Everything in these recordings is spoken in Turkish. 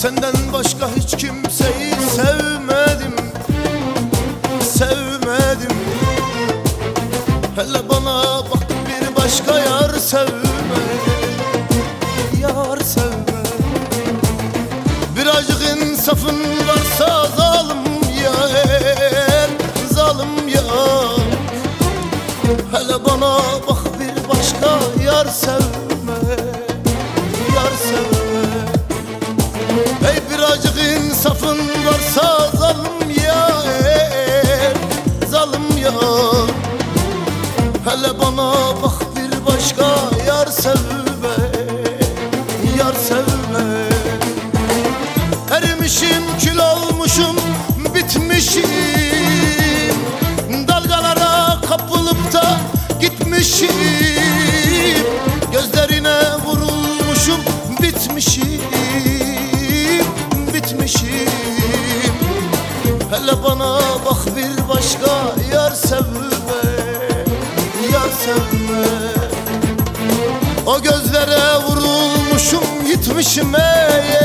Senden başka hiç kimseyi sevmedim. Sevmedim. Hele bana bak bir başka yar sevme. Yar sevme. Birazcık insafın varsa zalim yar Zalim yar. Hele bana bak bir başka yar sevme ya Hele bana bak bir başka yar sevme Yar sevme. Erimişim kül olmuşum Hele bana bak bir başka yar sevme Yar sevme. O gözlere vurulmuşum gitmişim ey,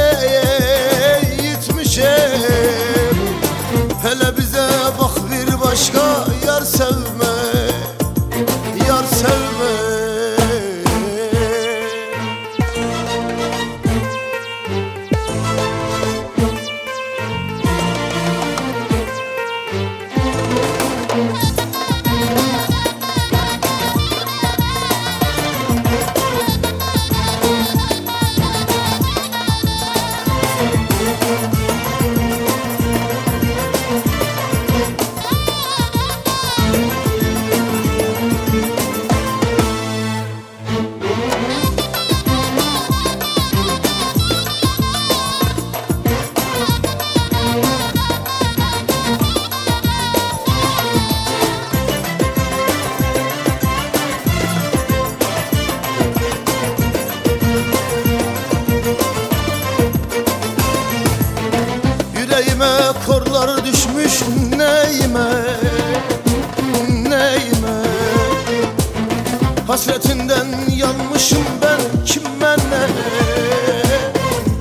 Hasretinden yanmışım ben kime ne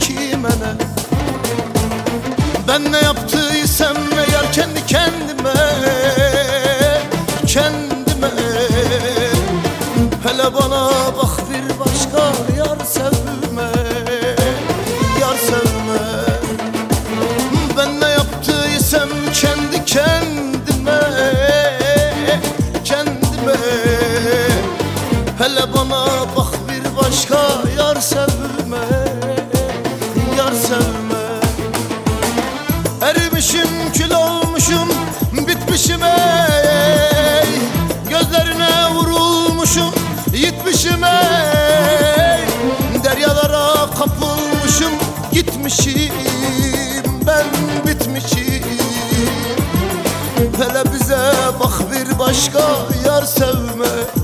Kime ne Ben ne yaptıysam eğer kendi kendime Kendime. Hele bana bak bir başka yar sevme Hele bana bak bir başka yar sevme Yar sevme. Erimişim kül olmuşum bitmişim ey. Gözlerine vurulmuşum yitmişim ey. Deryalara kapılmışım gitmişim ben bitmişim. Hele bize bak bir başka yar sevme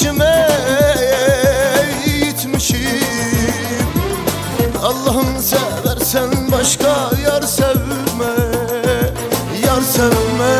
gitmişim ey Gitmişim Allah'ım seversen başka yar sevme Yar sevme